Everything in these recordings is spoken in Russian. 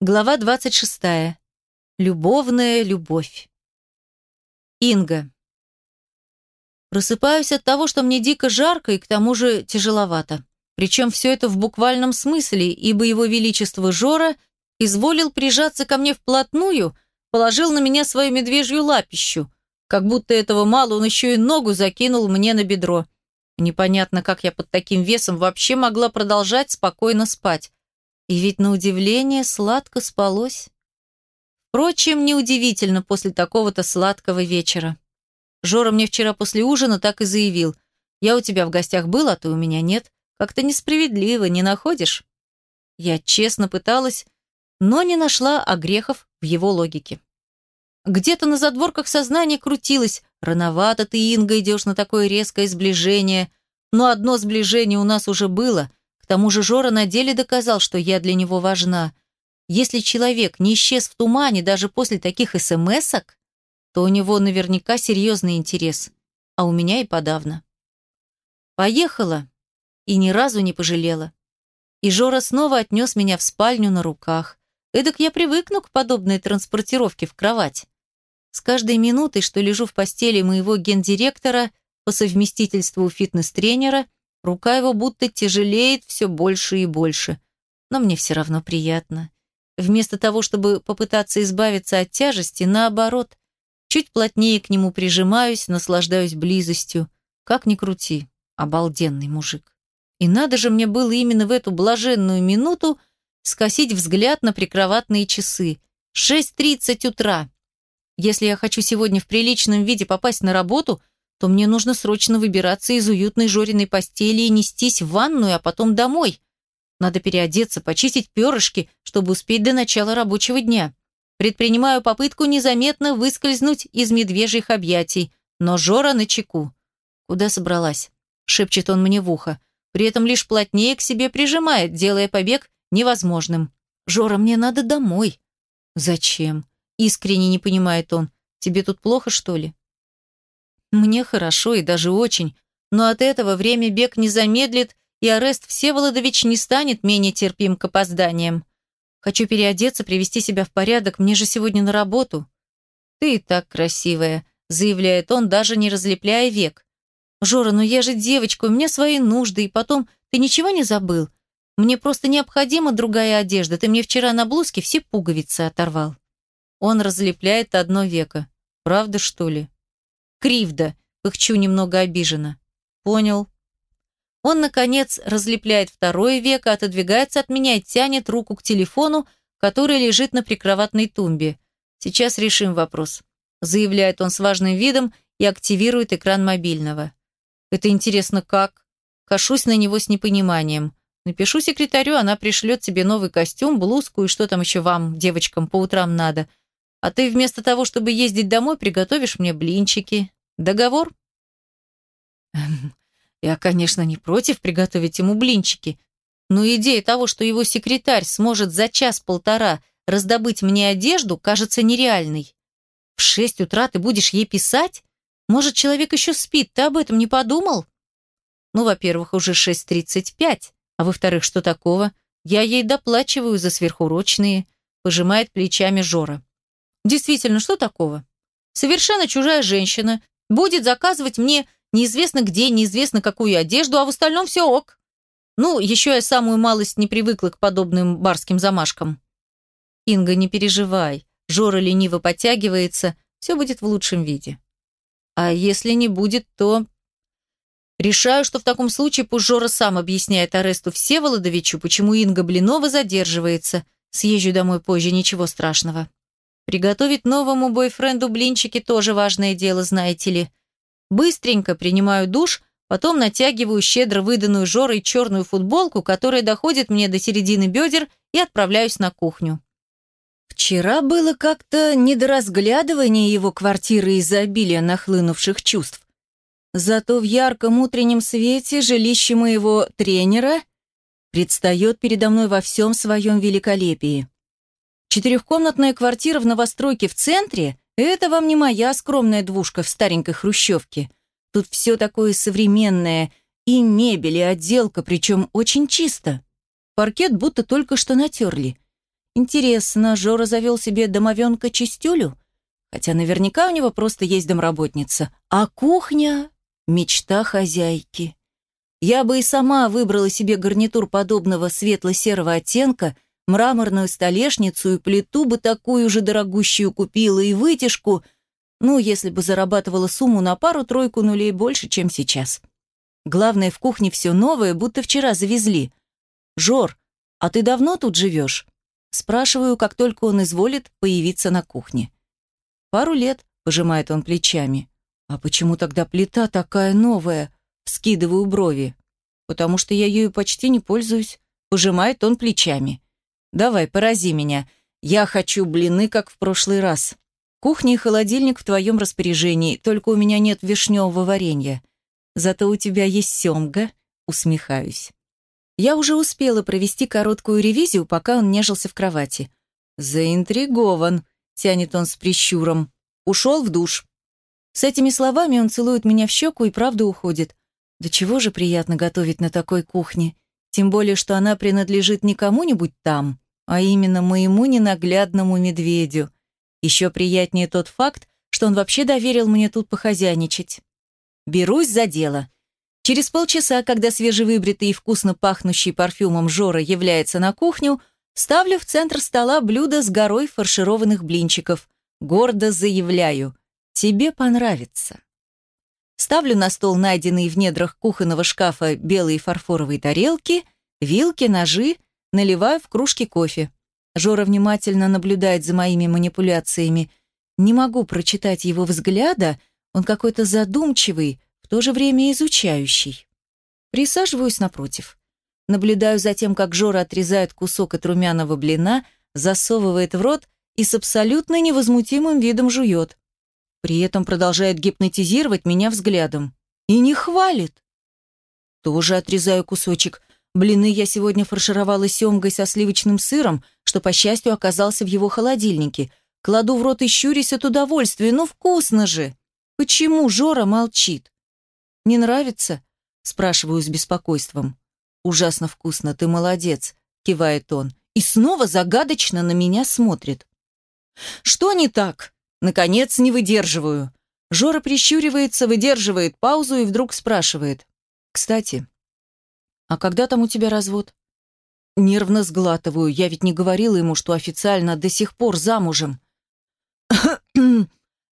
Глава 26. Любовная любовь. Инга. Просыпаюсь от того, что мне дико жарко и к тому же тяжеловато. Причем все это в буквальном смысле, ибо его величество Жора изволил прижаться ко мне вплотную, положил на меня свою медвежью лапищу. Как будто этого мало, он еще и ногу закинул мне на бедро. Непонятно, как я под таким весом вообще могла продолжать спокойно спать. И ведь на удивление сладко спалось. Впрочем, неудивительно после такого-то сладкого вечера. Жора мне вчера после ужина так и заявил. «Я у тебя в гостях был, а ты у меня нет. Как-то несправедливо, не находишь?» Я честно пыталась, но не нашла огрехов в его логике. Где-то на задворках сознания крутилось. Рановато ты, Инга, идешь на такое резкое сближение. Но одно сближение у нас уже было — к тому же Жора на деле доказал, что я для него важна. Если человек не исчез в тумане даже после таких смс-ок, то у него наверняка серьезный интерес, а у меня и подавно. Поехала и ни разу не пожалела. И Жора снова отнес меня в спальню на руках. Эдак я привыкну к подобной транспортировке в кровать. С каждой минутой, что лежу в постели моего гендиректора, по совместительству фитнес-тренера, Рука его будто тяжелеет все больше и больше. Но мне все равно приятно. Вместо того, чтобы попытаться избавиться от тяжести, наоборот, чуть плотнее к нему прижимаюсь, наслаждаюсь близостью. Как ни крути, обалденный мужик. И надо же мне было именно в эту блаженную минуту скосить взгляд на прикроватные часы. 6.30 утра. Если я хочу сегодня в приличном виде попасть на работу – то мне нужно срочно выбираться из уютной Жориной постели и нестись в ванную, а потом домой. Надо переодеться, почистить перышки, чтобы успеть до начала рабочего дня. Предпринимаю попытку незаметно выскользнуть из медвежьих объятий, но Жора на чеку. «Куда собралась?» – шепчет он мне в ухо. При этом лишь плотнее к себе прижимает, делая побег невозможным. «Жора, мне надо домой». «Зачем?» – искренне не понимает он. «Тебе тут плохо, что ли?» Мне хорошо и даже очень, но от этого время бег не замедлит, и арест Всеволодович не станет менее терпим к опозданиям. Хочу переодеться, привести себя в порядок, мне же сегодня на работу. Ты и так красивая, заявляет он, даже не разлепляя век. Жора, ну я же девочка, у меня свои нужды, и потом, ты ничего не забыл? Мне просто необходима другая одежда, ты мне вчера на блузке все пуговицы оторвал. Он разлепляет одно веко. Правда, что ли? Кривда, пыхчу немного обиженно. Понял. Он, наконец, разлепляет второе веко, отодвигается от меня и тянет руку к телефону, который лежит на прикроватной тумбе. Сейчас решим вопрос. Заявляет он с важным видом и активирует экран мобильного. Это интересно как? Кашусь на него с непониманием. Напишу секретарю, она пришлет тебе новый костюм, блузку и что там еще вам, девочкам, по утрам надо. А ты вместо того, чтобы ездить домой, приготовишь мне блинчики. Договор? Я, конечно, не против приготовить ему блинчики, но идея того, что его секретарь сможет за час-полтора раздобыть мне одежду, кажется нереальной. В шесть утра ты будешь ей писать? Может, человек еще спит, ты об этом не подумал? Ну, во-первых, уже шесть тридцать пять, а во-вторых, что такого? Я ей доплачиваю за сверхурочные, пожимает плечами Жора. Действительно, что такого? Совершенно чужая женщина Будет заказывать мне неизвестно где, неизвестно какую одежду, а в остальном все ок. Ну, еще я самую малость не привыкла к подобным барским замашкам. Инга, не переживай. Жора лениво подтягивается, все будет в лучшем виде. А если не будет, то... Решаю, что в таком случае пусть Жора сам объясняет Аресту Всеволодовичу, почему Инга Блинова задерживается. Съезжу домой позже, ничего страшного. Приготовить новому бойфренду блинчики тоже важное дело, знаете ли. Быстренько принимаю душ, потом натягиваю щедро выданную Жорой черную футболку, которая доходит мне до середины бедер, и отправляюсь на кухню. Вчера было как-то не до разглядывания его квартиры из-за обилия нахлынувших чувств. Зато в ярком утреннем свете жилище моего тренера предстает передо мной во всем своем великолепии. Четырехкомнатная квартира в новостройке в центре – это вам не моя скромная двушка в старенькой хрущевке. Тут все такое современное, и мебель, и отделка, причем очень чисто. Паркет будто только что натерли. Интересно, Жора завел себе домовенка-чистюлю? Хотя наверняка у него просто есть домработница. А кухня — мечта хозяйки. Я бы и сама выбрала себе гарнитур подобного светло-серого оттенка, мраморную столешницу и плиту бы такую же дорогущую купила и вытяжку, ну, если бы зарабатывала сумму на пару-тройку нулей больше, чем сейчас. Главное, в кухне все новое, будто вчера завезли. «Жор, а ты давно тут живешь?» Спрашиваю, как только он изволит появиться на кухне. «Пару лет», — пожимает он плечами. «А почему тогда плита такая новая?» Скидываю брови. «Потому что я ею почти не пользуюсь», — пожимает он плечами. «Давай, порази меня. Я хочу блины, как в прошлый раз. Кухня и холодильник в твоем распоряжении, только у меня нет вишневого варенья. Зато у тебя есть семга», — усмехаюсь. Я уже успела провести короткую ревизию, пока он нежился в кровати. «Заинтригован», — тянет он с прищуром. «Ушел в душ». С этими словами он целует меня в щеку и правда уходит. Да чего же приятно готовить на такой кухне. Тем более, что она принадлежит не кому-нибудь там, а именно моему ненаглядному медведю. Еще приятнее тот факт, что он вообще доверил мне тут похозяйничать. Берусь за дело. Через полчаса, когда свежевыбритый и вкусно пахнущий парфюмом Жора является на кухню, ставлю в центр стола блюдо с горой фаршированных блинчиков. Гордо заявляю, тебе понравится. Ставлю на стол найденные в недрах кухонного шкафа белые фарфоровые тарелки, вилки, ножи, наливаю в кружки кофе. Жора внимательно наблюдает за моими манипуляциями. Не могу прочитать его взгляда, он какой-то задумчивый, в то же время изучающий. Присаживаюсь напротив. Наблюдаю за тем, как Жора отрезает кусок от румяного блина, засовывает в рот и с абсолютно невозмутимым видом жует. При этом продолжает гипнотизировать меня взглядом. И не хвалит. Тоже отрезаю кусочек. Блины я сегодня фаршировала семгой со сливочным сыром, что, по счастью, оказался в его холодильнике. Кладу в рот и щурюсь от удовольствия. Ну, вкусно же! Почему Жора молчит? «Не нравится?» – спрашиваю с беспокойством. «Ужасно вкусно, ты молодец», – кивает он. И снова загадочно на меня смотрит. «Что не так?» Наконец, не выдерживаю. Жора прищуривается, выдерживает паузу и вдруг спрашивает. «Кстати, а когда там у тебя развод?» Нервно сглатываю. Я ведь не говорила ему, что официально до сих пор замужем.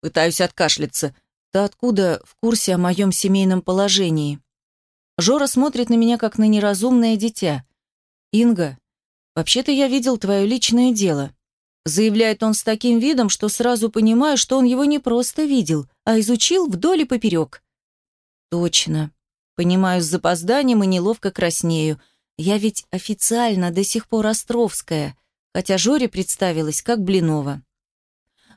Пытаюсь откашляться. Ты откуда в курсе о моем семейном положении? Жора смотрит на меня, как на неразумное дитя. «Инга, вообще-то я видел твое личное дело», заявляет он с таким видом, что сразу понимаю, что он его не просто видел, а изучил вдоль и поперек. «Точно», понимаю с запозданием и неловко краснею. Я ведь официально до сих пор Островская, хотя Жоре представилась как Блинова.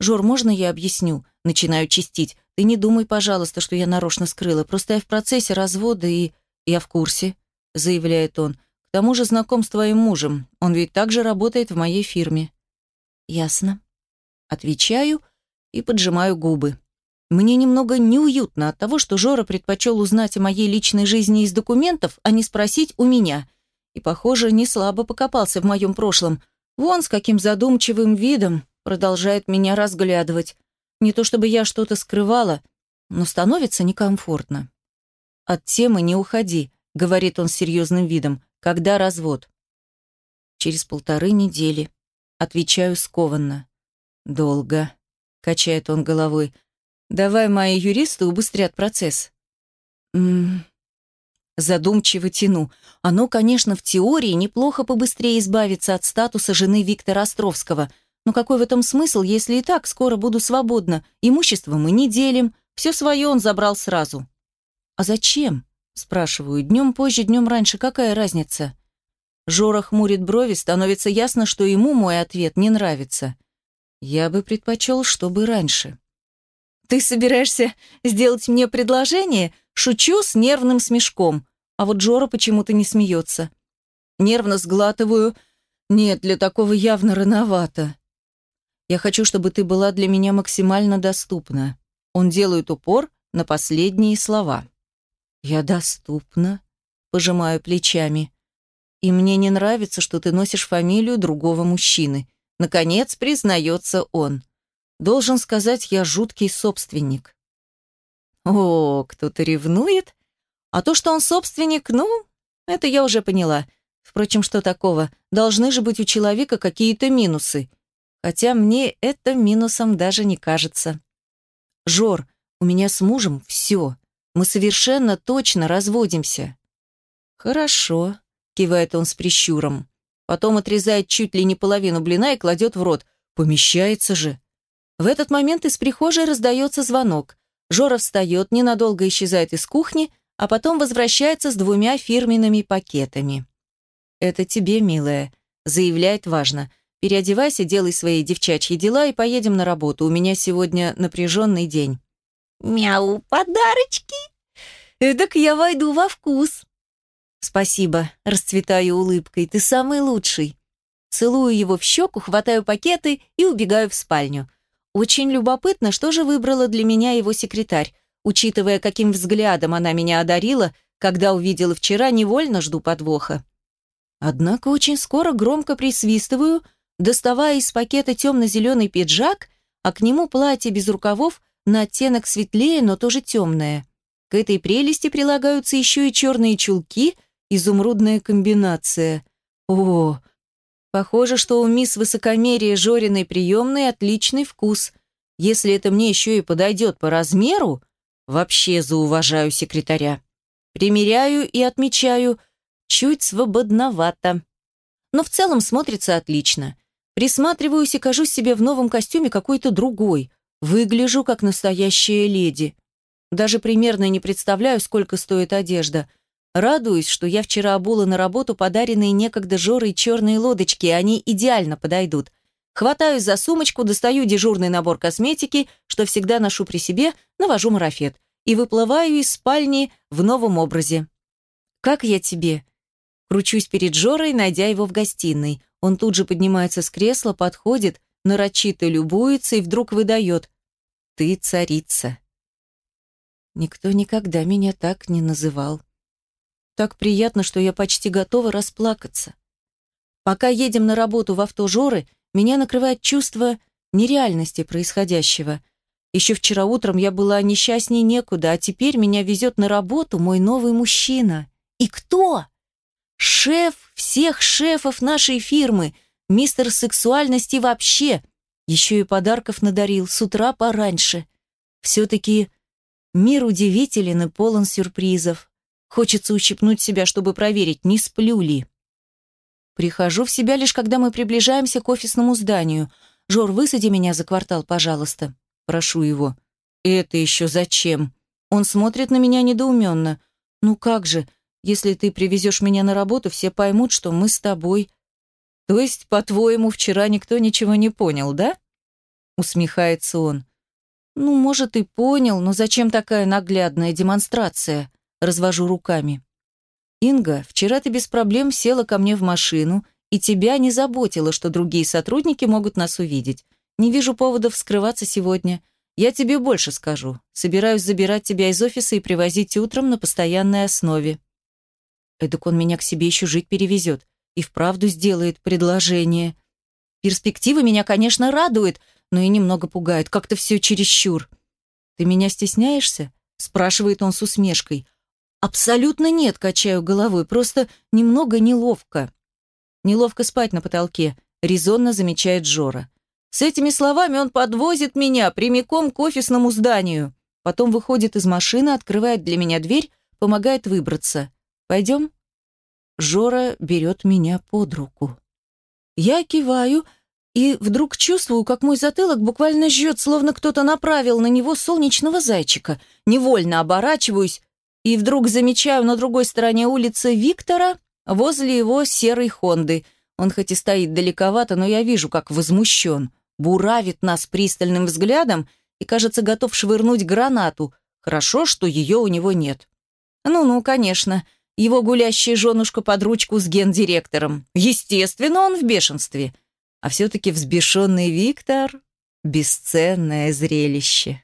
«Жор, можно я объясню?» Начинаю чистить. Ты не думай, пожалуйста, что я нарочно скрыла. Просто я в процессе развода и... Я в курсе, заявляет он. К тому же знаком с твоим мужем. Он ведь также работает в моей фирме. Ясно. Отвечаю и поджимаю губы. Мне немного неуютно от того, что Жора предпочел узнать о моей личной жизни из документов, а не спросить у меня. И, похоже, не слабо покопался в моем прошлом. Вон с каким задумчивым видом продолжает меня разглядывать. Не то чтобы я что-то скрывала, но становится некомфортно. «От темы не уходи», — говорит он с серьезным видом. «Когда развод?» «Через полторы недели», — отвечаю скованно. «Долго», — качает он головой. «Давай мои юристы убыстрят процесс». «М-м-м». Задумчиво тяну. Оно, конечно, в теории неплохо побыстрее избавиться от статуса жены Виктора Островского — но какой в этом смысл, если и так скоро буду свободна? Имущество мы не делим, все свое он забрал сразу. А зачем? Спрашиваю. Днем позже, днем раньше, какая разница? Жора хмурит брови, становится ясно, что ему мой ответ не нравится. Я бы предпочел, чтобы раньше. Ты собираешься сделать мне предложение? Шучу с нервным смешком. А вот Жора почему-то не смеется. Нервно сглатываю. Нет, для такого явно рановато. Я хочу, чтобы ты была для меня максимально доступна. Он делает упор на последние слова. Я доступна, пожимаю плечами. И мне не нравится, что ты носишь фамилию другого мужчины. Наконец, признается он. Должен сказать, я жуткий собственник. О, кто-то ревнует? А то, что он собственник, ну, это я уже поняла. Впрочем, что такого? Должны же быть у человека какие-то минусы. Хотя мне это минусом даже не кажется. Жор, у меня с мужем все. Мы совершенно точно разводимся. Хорошо, кивает он с прищуром. Потом отрезает чуть ли не половину блина и кладет в рот. Помещается же. В этот момент из прихожей раздается звонок. Жора встает, ненадолго исчезает из кухни, а потом возвращается с двумя фирменными пакетами. «Это тебе, милая», — заявляет важно. «Переодевайся, делай свои девчачьи дела и поедем на работу. У меня сегодня напряженный день». «Мяу, подарочки!» «Эдак я войду во вкус». «Спасибо», — расцветаю улыбкой, «ты самый лучший». Целую его в щеку, хватаю пакеты и убегаю в спальню. Очень любопытно, что же выбрала для меня его секретарь. Учитывая, каким взглядом она меня одарила, когда увидела вчера, невольно жду подвоха. Однако очень скоро громко присвистываю, доставая из пакета темно-зеленый пиджак, а к нему платье без рукавов на оттенок светлее, но тоже темное. К этой прелести прилагаются еще и черные чулки, изумрудная комбинация. О, Похоже, что у мисс Высокомерия Жориной приемной отличный вкус. Если это мне еще и подойдет по размеру, вообще зауважаю секретаря. Примеряю и отмечаю, чуть свободновато. Но в целом смотрится отлично. Присматриваюсь и кажусь себе в новом костюме какой-то другой. Выгляжу как настоящая леди. Даже примерно не представляю, сколько стоит одежда. Радуюсь, что я вчера обула на работу подаренные некогда Жорой черные лодочки, они идеально подойдут. Хватаюсь за сумочку, достаю дежурный набор косметики, что всегда ношу при себе, навожу марафет и выплываю из спальни в новом образе. «Как я тебе?» Кручусь перед Жорой, найдя его в гостиной. Он тут же поднимается с кресла, подходит, нарочито любуется и вдруг выдает. «Ты царица». Никто никогда меня так не называл. Так приятно, что я почти готова расплакаться. Пока едем на работу в авто Жоры, меня накрывает чувство нереальности происходящего. Еще вчера утром я была несчастней некуда, а теперь меня везет на работу мой новый мужчина. И кто? Шеф всех шефов нашей фирмы, мистер сексуальности вообще. Еще и подарков надарил с утра пораньше. Все-таки мир удивителен и полон сюрпризов. Хочется ущипнуть себя, чтобы проверить, не сплю ли. Прихожу в себя лишь когда мы приближаемся к офисному зданию. «Жор, высади меня за квартал, пожалуйста». Прошу его. «Это еще зачем?» Он смотрит на меня недоуменно. «Ну как же, если ты привезешь меня на работу, все поймут, что мы с тобой...» «То есть, по-твоему, вчера никто ничего не понял, да?» Усмехается он. «Ну, может, и понял, но зачем такая наглядная демонстрация?» Развожу руками. «Инга, вчера ты без проблем села ко мне в машину, и тебя не заботило, что другие сотрудники могут нас увидеть. Не вижу поводов скрываться сегодня. Я тебе больше скажу. Собираюсь забирать тебя из офиса и привозить утром на постоянной основе». Эдак он меня к себе еще жить перевезет и вправду сделает предложение. Перспектива меня, конечно, радует, но и немного пугает, как-то все чересчур. «Ты меня стесняешься?» – спрашивает он с усмешкой – Абсолютно нет, качаю головой, просто немного неловко. Неловко спать на потолке, резонно замечает Жора. С этими словами он подвозит меня прямиком к офисному зданию. Потом выходит из машины, открывает для меня дверь, помогает выбраться. Пойдем? Жора берет меня под руку. Я киваю и вдруг чувствую, как мой затылок буквально жжет, словно кто-то направил на него солнечного зайчика. Невольно оборачиваюсь, и вдруг замечаю на другой стороне улицы Виктора возле его серой Хонды. Он хоть и стоит далековато, но я вижу, как возмущен. Буравит нас пристальным взглядом и, кажется, готов швырнуть гранату. Хорошо, что ее у него нет. Ну-ну, конечно, его гулящая женушка под ручку с гендиректором. Естественно, он в бешенстве. А все-таки взбешенный Виктор — бесценное зрелище.